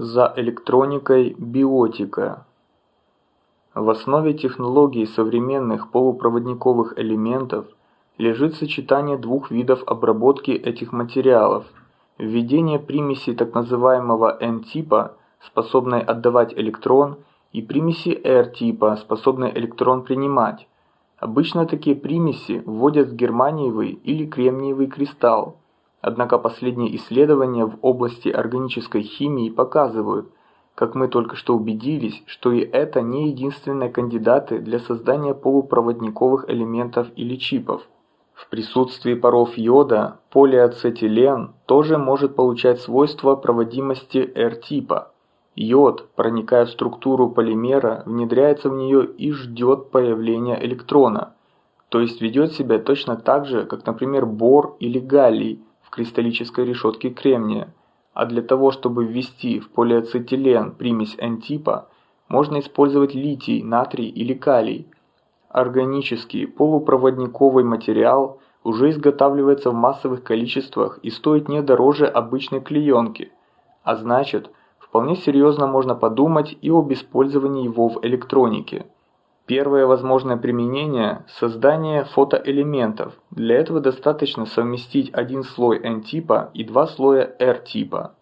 За электроникой биотика. В основе технологий современных полупроводниковых элементов лежит сочетание двух видов обработки этих материалов. Введение примеси так называемого N-типа, способной отдавать электрон, и примеси R-типа, способной электрон принимать. Обычно такие примеси вводят в германиевый или кремниевый кристалл. Однако последние исследования в области органической химии показывают, как мы только что убедились, что и это не единственные кандидаты для создания полупроводниковых элементов или чипов. В присутствии паров йода полиацетилен тоже может получать свойства проводимости R-типа. Йод, проникая в структуру полимера, внедряется в нее и ждет появления электрона, то есть ведет себя точно так же, как, например, бор или галлий, в кристаллической решетке кремния, а для того, чтобы ввести в полиацетилен примесь N-типа, можно использовать литий, натрий или калий. Органический полупроводниковый материал уже изготавливается в массовых количествах и стоит не дороже обычной клеенки, а значит, вполне серьезно можно подумать и об использовании его в электронике. Первое возможное применение – создание фотоэлементов. Для этого достаточно совместить один слой N-типа и два слоя R-типа.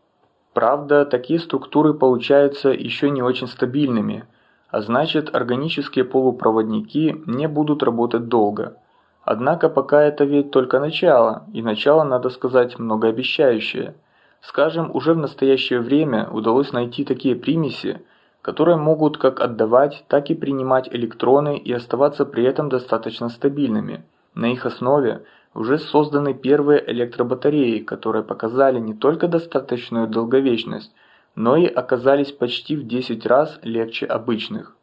Правда, такие структуры получаются еще не очень стабильными, а значит органические полупроводники не будут работать долго. Однако пока это ведь только начало, и начало, надо сказать, многообещающее. Скажем, уже в настоящее время удалось найти такие примеси, которые могут как отдавать, так и принимать электроны и оставаться при этом достаточно стабильными. На их основе уже созданы первые электробатареи, которые показали не только достаточную долговечность, но и оказались почти в 10 раз легче обычных.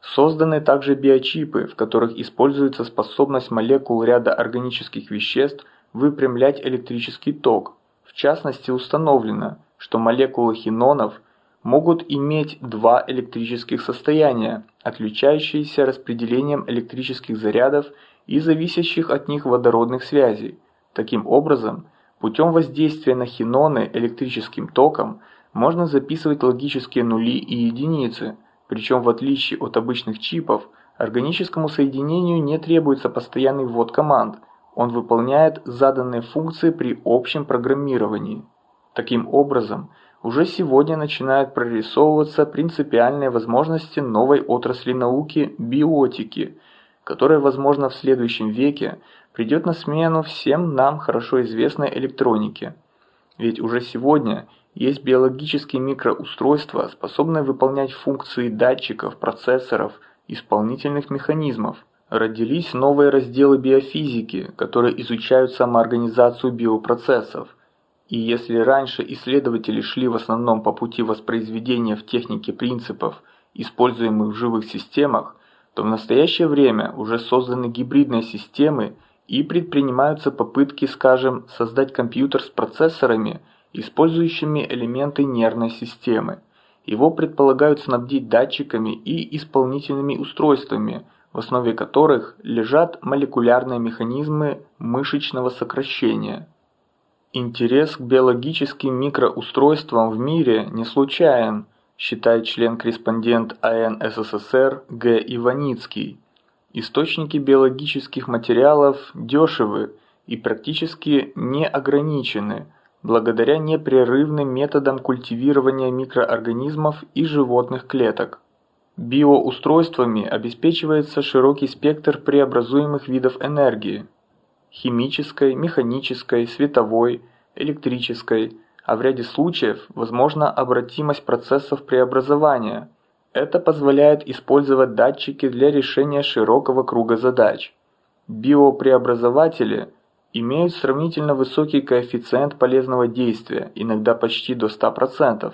Созданы также биочипы, в которых используется способность молекул ряда органических веществ выпрямлять электрический ток. В частности установлено, что молекулы хинонов – могут иметь два электрических состояния, отличающиеся распределением электрических зарядов и зависящих от них водородных связей. Таким образом, путем воздействия на хиноны электрическим током можно записывать логические нули и единицы, причем в отличие от обычных чипов, органическому соединению не требуется постоянный ввод команд, он выполняет заданные функции при общем программировании. Таким образом, уже сегодня начинают прорисовываться принципиальные возможности новой отрасли науки – биотики, которая, возможно, в следующем веке придет на смену всем нам хорошо известной электронике. Ведь уже сегодня есть биологические микроустройства, способные выполнять функции датчиков, процессоров, исполнительных механизмов. Родились новые разделы биофизики, которые изучают самоорганизацию биопроцессов – и если раньше исследователи шли в основном по пути воспроизведения в технике принципов, используемых в живых системах, то в настоящее время уже созданы гибридные системы и предпринимаются попытки, скажем, создать компьютер с процессорами, использующими элементы нервной системы. Его предполагают снабдить датчиками и исполнительными устройствами, в основе которых лежат молекулярные механизмы мышечного сокращения. Интерес к биологическим микроустройствам в мире не случайен, считает член-корреспондент АН СССР Г. Иваницкий. Источники биологических материалов дешевы и практически не ограничены, благодаря непрерывным методам культивирования микроорганизмов и животных клеток. Биоустройствами обеспечивается широкий спектр преобразуемых видов энергии, химической, механической, световой, электрической, а в ряде случаев возможна обратимость процессов преобразования. Это позволяет использовать датчики для решения широкого круга задач. Биопреобразователи имеют сравнительно высокий коэффициент полезного действия, иногда почти до 100%.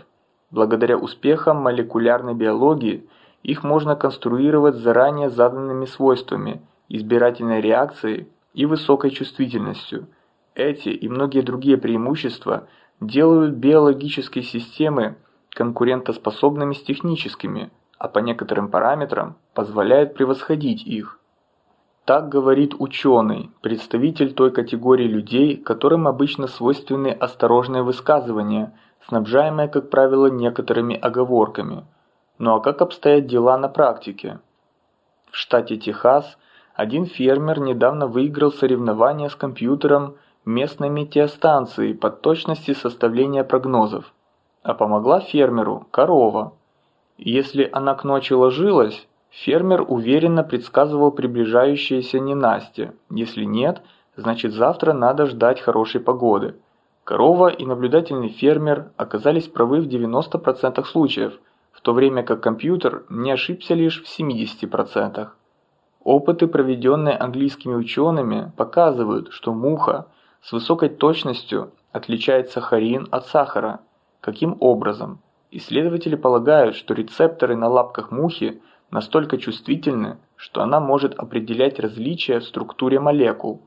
Благодаря успехам молекулярной биологии их можно конструировать заранее заданными свойствами, избирательной реакцией и высокой чувствительностью. Эти и многие другие преимущества делают биологические системы конкурентоспособными с техническими, а по некоторым параметрам позволяют превосходить их. Так говорит ученый, представитель той категории людей, которым обычно свойственны осторожные высказывания, снабжаемые, как правило, некоторыми оговорками. Ну а как обстоят дела на практике? В штате Техас один фермер недавно выиграл соревнования с компьютером местной метеостанции по точности составления прогнозов. А помогла фермеру корова. Если она к ночи ложилась, фермер уверенно предсказывал приближающееся ненастье. Если нет, значит завтра надо ждать хорошей погоды. Корова и наблюдательный фермер оказались правы в 90% случаев, в то время как компьютер не ошибся лишь в 70%. Опыты, проведенные английскими учеными, показывают, что муха с высокой точностью отличает сахарин от сахара. Каким образом? Исследователи полагают, что рецепторы на лапках мухи настолько чувствительны, что она может определять различия в структуре молекул.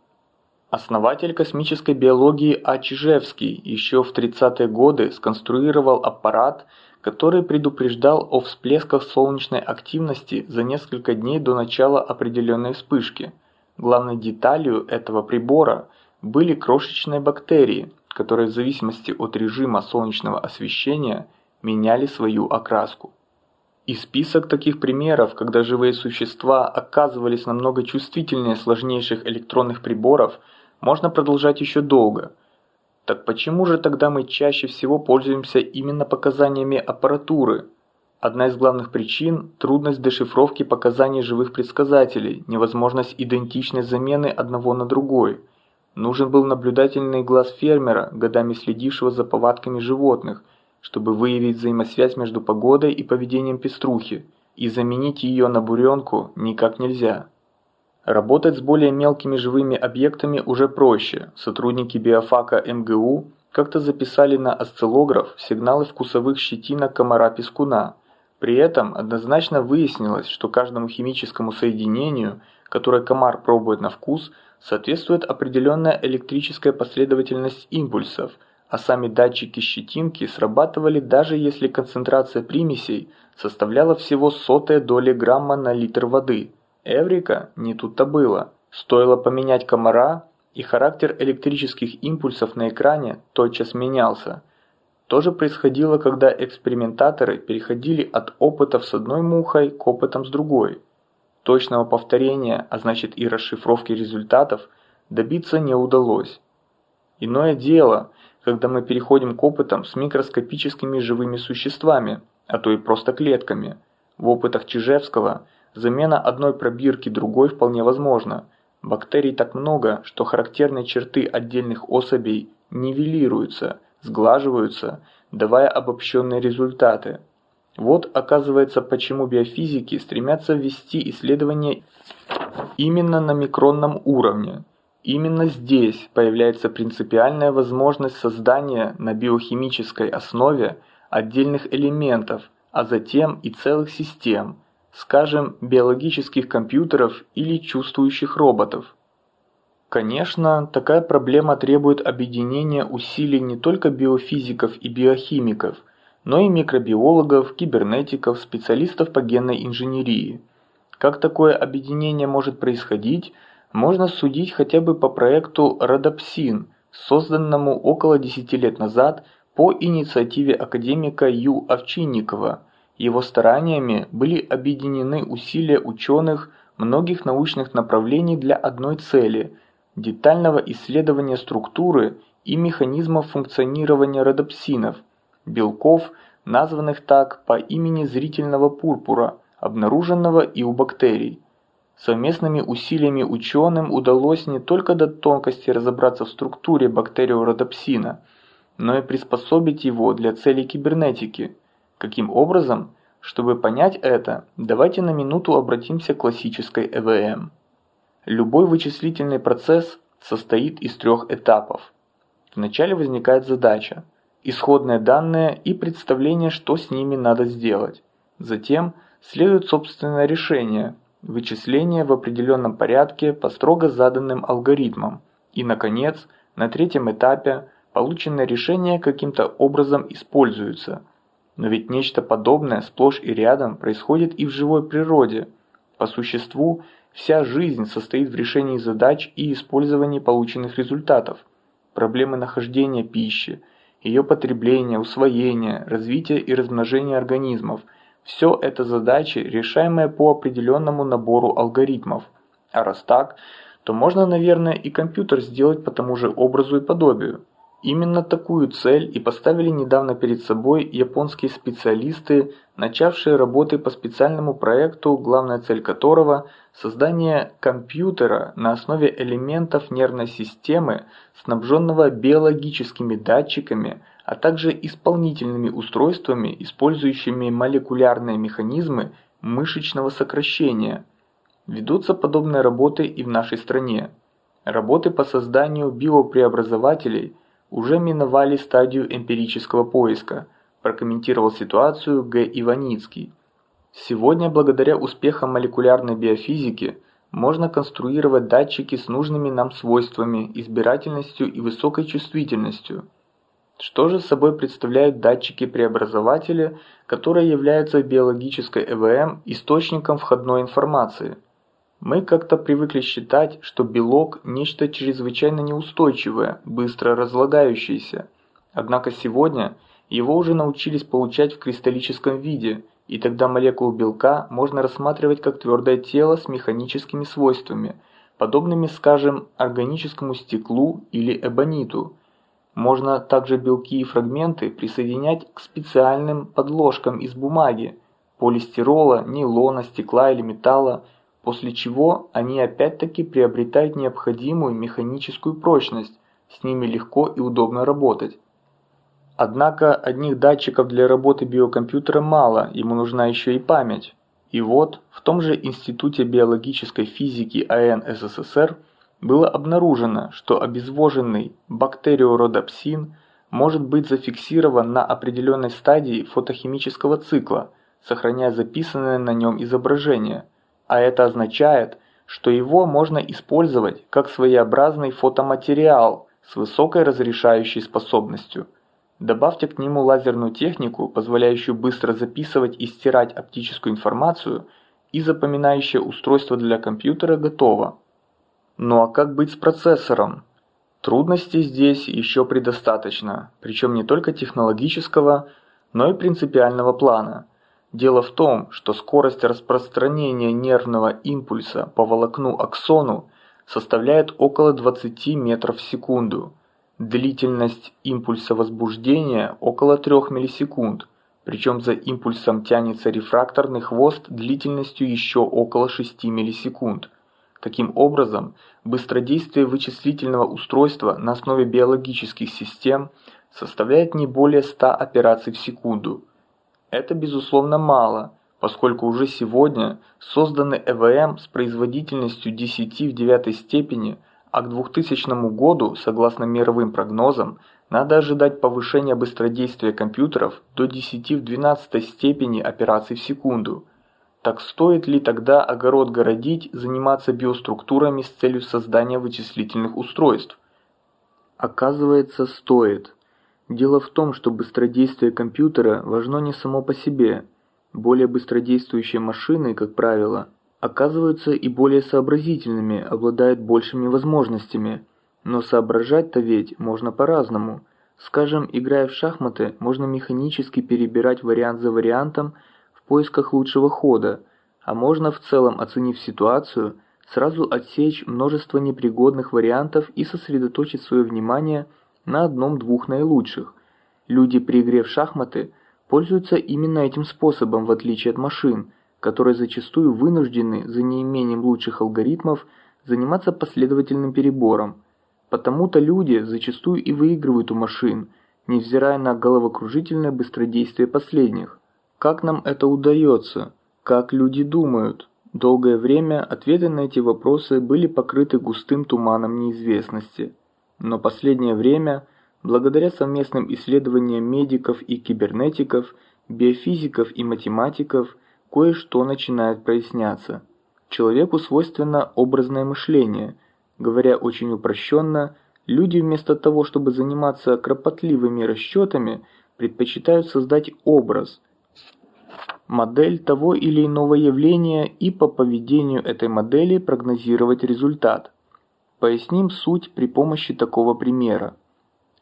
Основатель космической биологии А. Чижевский еще в 30-е годы сконструировал аппарат, который предупреждал о всплесках солнечной активности за несколько дней до начала определенной вспышки. Главной деталью этого прибора были крошечные бактерии, которые в зависимости от режима солнечного освещения меняли свою окраску. И список таких примеров, когда живые существа оказывались намного чувствительнее сложнейших электронных приборов, можно продолжать еще долго. Так почему же тогда мы чаще всего пользуемся именно показаниями аппаратуры? Одна из главных причин – трудность дешифровки показаний живых предсказателей, невозможность идентичной замены одного на другой – Нужен был наблюдательный глаз фермера, годами следившего за повадками животных, чтобы выявить взаимосвязь между погодой и поведением пеструхи, и заменить ее на буренку никак нельзя. Работать с более мелкими живыми объектами уже проще. Сотрудники биофака МГУ как-то записали на осциллограф сигналы вкусовых щетинок комара-пескуна. При этом однозначно выяснилось, что каждому химическому соединению, которое комар пробует на вкус – соответствует определенная электрическая последовательность импульсов, а сами датчики щетинки срабатывали даже если концентрация примесей составляла всего сотая доли грамма на литр воды. Эврика не тут-то было. Стоило поменять комара, и характер электрических импульсов на экране тотчас менялся. То же происходило, когда экспериментаторы переходили от опытов с одной мухой к опытам с другой. Точного повторения, а значит и расшифровки результатов, добиться не удалось. Иное дело, когда мы переходим к опытам с микроскопическими живыми существами, а то и просто клетками. В опытах Чижевского замена одной пробирки другой вполне возможна. Бактерий так много, что характерные черты отдельных особей нивелируются, сглаживаются, давая обобщенные результаты. Вот оказывается, почему биофизики стремятся ввести исследования именно на микронном уровне. Именно здесь появляется принципиальная возможность создания на биохимической основе отдельных элементов, а затем и целых систем, скажем, биологических компьютеров или чувствующих роботов. Конечно, такая проблема требует объединения усилий не только биофизиков и биохимиков – но и микробиологов, кибернетиков, специалистов по генной инженерии. Как такое объединение может происходить, можно судить хотя бы по проекту «Родопсин», созданному около 10 лет назад по инициативе академика Ю. Овчинникова. Его стараниями были объединены усилия ученых многих научных направлений для одной цели – детального исследования структуры и механизмов функционирования родопсинов – белков, названных так по имени зрительного пурпура, обнаруженного и у бактерий. Совместными усилиями ученым удалось не только до тонкости разобраться в структуре бактериородопсина, но и приспособить его для целей кибернетики. Каким образом? Чтобы понять это, давайте на минуту обратимся к классической ЭВМ. Любой вычислительный процесс состоит из трех этапов. Вначале возникает задача – исходные данные и представление, что с ними надо сделать. Затем следует собственное решение, вычисление в определенном порядке по строго заданным алгоритмам. И, наконец, на третьем этапе полученное решение каким-то образом используется. Но ведь нечто подобное сплошь и рядом происходит и в живой природе. По существу, вся жизнь состоит в решении задач и использовании полученных результатов. Проблемы нахождения пищи, ее потребление, усвоение, развитие и размножение организмов – все это задачи, решаемые по определенному набору алгоритмов. А раз так, то можно, наверное, и компьютер сделать по тому же образу и подобию. Именно такую цель и поставили недавно перед собой японские специалисты, начавшие работы по специальному проекту, главная цель которого – создание компьютера на основе элементов нервной системы, снабженного биологическими датчиками, а также исполнительными устройствами, использующими молекулярные механизмы мышечного сокращения. Ведутся подобные работы и в нашей стране. Работы по созданию биопреобразователей – уже миновали стадию эмпирического поиска, прокомментировал ситуацию Г. Иваницкий. Сегодня, благодаря успехам молекулярной биофизики, можно конструировать датчики с нужными нам свойствами, избирательностью и высокой чувствительностью. Что же собой представляют датчики-преобразователи, которые являются биологической ЭВМ источником входной информации – мы как-то привыкли считать, что белок – нечто чрезвычайно неустойчивое, быстро разлагающееся. Однако сегодня его уже научились получать в кристаллическом виде, и тогда молекулу белка можно рассматривать как твердое тело с механическими свойствами, подобными, скажем, органическому стеклу или эбониту. Можно также белки и фрагменты присоединять к специальным подложкам из бумаги, полистирола, нейлона, стекла или металла – после чего они опять-таки приобретают необходимую механическую прочность, с ними легко и удобно работать. Однако одних датчиков для работы биокомпьютера мало, ему нужна еще и память. И вот, в том же Институте биологической физики АН СССР было обнаружено, что обезвоженный бактериородопсин может быть зафиксирован на определенной стадии фотохимического цикла, сохраняя записанное на нем изображение – а это означает, что его можно использовать как своеобразный фотоматериал с высокой разрешающей способностью. Добавьте к нему лазерную технику, позволяющую быстро записывать и стирать оптическую информацию, и запоминающее устройство для компьютера готово. Ну а как быть с процессором? Трудностей здесь еще предостаточно, причем не только технологического, но и принципиального плана – Дело в том, что скорость распространения нервного импульса по волокну аксону составляет около 20 метров в секунду. Длительность импульса возбуждения около 3 миллисекунд, причем за импульсом тянется рефракторный хвост длительностью еще около 6 миллисекунд. Таким образом, быстродействие вычислительного устройства на основе биологических систем составляет не более 100 операций в секунду – это безусловно мало, поскольку уже сегодня созданы ЭВМ с производительностью 10 в девятой степени, а к 2000 году, согласно мировым прогнозам, надо ожидать повышения быстродействия компьютеров до 10 в 12 степени операций в секунду. Так стоит ли тогда огород городить, заниматься биоструктурами с целью создания вычислительных устройств? Оказывается, стоит. Дело в том, что быстродействие компьютера важно не само по себе. Более быстродействующие машины, как правило, оказываются и более сообразительными, обладают большими возможностями. Но соображать-то ведь можно по-разному. Скажем, играя в шахматы, можно механически перебирать вариант за вариантом в поисках лучшего хода, а можно в целом, оценив ситуацию, сразу отсечь множество непригодных вариантов и сосредоточить свое внимание – на одном-двух наилучших. Люди при в шахматы пользуются именно этим способом, в отличие от машин, которые зачастую вынуждены за неимением лучших алгоритмов заниматься последовательным перебором. Потому-то люди зачастую и выигрывают у машин, невзирая на головокружительное быстродействие последних. Как нам это удается? Как люди думают? Долгое время ответы на эти вопросы были покрыты густым туманом неизвестности. Но последнее время, благодаря совместным исследованиям медиков и кибернетиков, биофизиков и математиков, кое-что начинает проясняться. Человеку свойственно образное мышление. Говоря очень упрощенно, люди вместо того, чтобы заниматься кропотливыми расчетами, предпочитают создать образ, модель того или иного явления и по поведению этой модели прогнозировать результат. Поясним суть при помощи такого примера.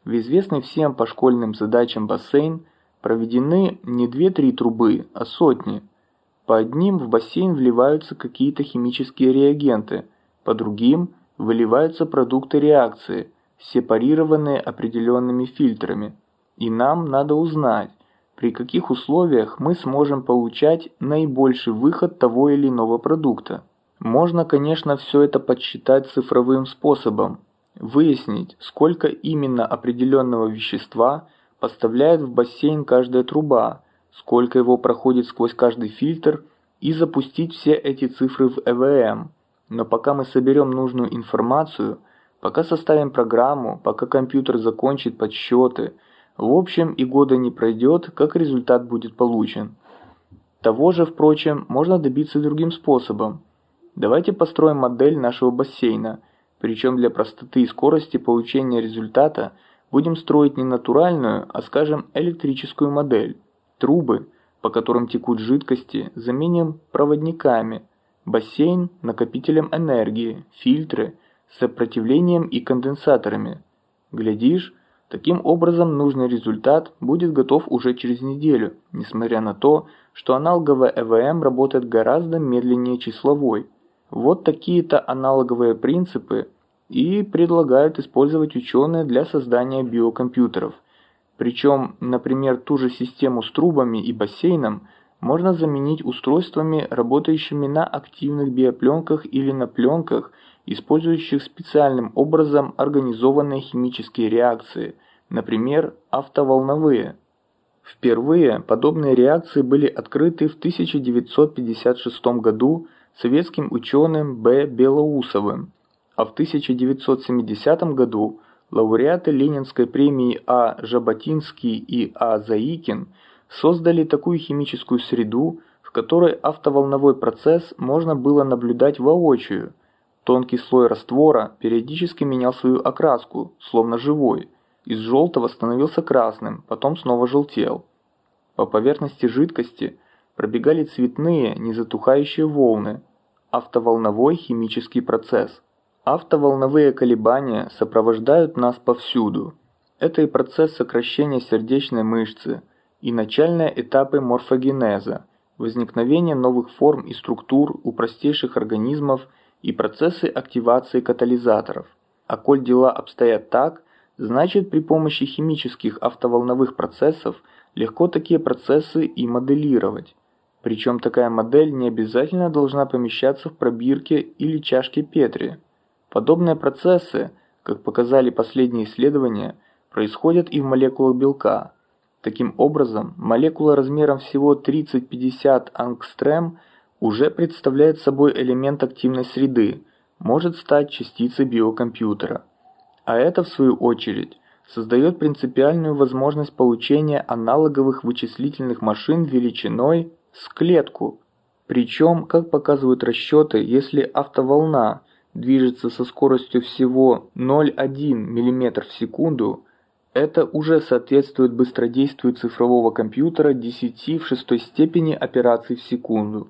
В известный всем по школьным задачам бассейн проведены не две-три трубы, а сотни. По одним в бассейн вливаются какие-то химические реагенты, по другим выливаются продукты реакции, сепарированные определенными фильтрами. И нам надо узнать, при каких условиях мы сможем получать наибольший выход того или иного продукта. Можно, конечно, все это подсчитать цифровым способом, выяснить, сколько именно определенного вещества поставляет в бассейн каждая труба, сколько его проходит сквозь каждый фильтр и запустить все эти цифры в ЭВМ. Но пока мы соберем нужную информацию, пока составим программу, пока компьютер закончит подсчеты, в общем и года не пройдет, как результат будет получен. Того же, впрочем, можно добиться другим способом. Давайте построим модель нашего бассейна, причем для простоты и скорости получения результата будем строить не натуральную, а скажем электрическую модель. Трубы, по которым текут жидкости, заменим проводниками, бассейн – накопителем энергии, фильтры – сопротивлением и конденсаторами. Глядишь, таким образом нужный результат будет готов уже через неделю, несмотря на то, что аналоговая ЭВМ работает гораздо медленнее числовой. Вот такие-то аналоговые принципы и предлагают использовать ученые для создания биокомпьютеров – причем, например, ту же систему с трубами и бассейном можно заменить устройствами, работающими на активных биопленках или на пленках, использующих специальным образом организованные химические реакции, например, автоволновые. Впервые подобные реакции были открыты в 1956 году советским ученым Б. Белоусовым, а в 1970 году лауреаты Ленинской премии А. Жаботинский и А. Заикин создали такую химическую среду, в которой автоволновой процесс можно было наблюдать воочию. Тонкий слой раствора периодически менял свою окраску, словно живой. Из желтого становился красным, потом снова желтел. По поверхности жидкости пробегали цветные, незатухающие волны. Автоволновой химический процесс – Автоволновые колебания сопровождают нас повсюду. Это и процесс сокращения сердечной мышцы, и начальные этапы морфогенеза, возникновение новых форм и структур у простейших организмов и процессы активации катализаторов. А коль дела обстоят так, значит при помощи химических автоволновых процессов легко такие процессы и моделировать. Причем такая модель не обязательно должна помещаться в пробирке или чашке Петри. Подобные процессы, как показали последние исследования, происходят и в молекулах белка. Таким образом, молекула размером всего 30-50 ангстрем уже представляет собой элемент активной среды, может стать частицей биокомпьютера. А это, в свою очередь, создает принципиальную возможность получения аналоговых вычислительных машин величиной с клетку. Причем, как показывают расчеты, если автоволна движется со скоростью всего 0,1 мм в секунду, это уже соответствует быстродействию цифрового компьютера 10 в шестой степени операций в секунду.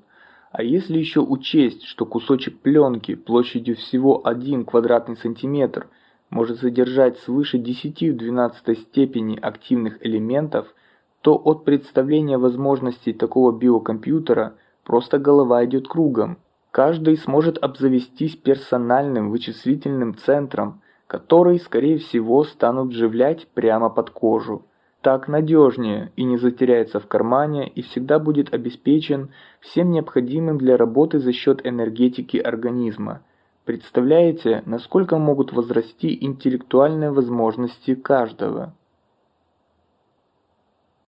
А если еще учесть, что кусочек пленки площадью всего 1 квадратный сантиметр может содержать свыше 10 в 12 степени активных элементов, то от представления возможностей такого биокомпьютера просто голова идет кругом. Каждый сможет обзавестись персональным вычислительным центром, который, скорее всего, станут вживлять прямо под кожу. Так надежнее и не затеряется в кармане и всегда будет обеспечен всем необходимым для работы за счет энергетики организма. Представляете, насколько могут возрасти интеллектуальные возможности каждого?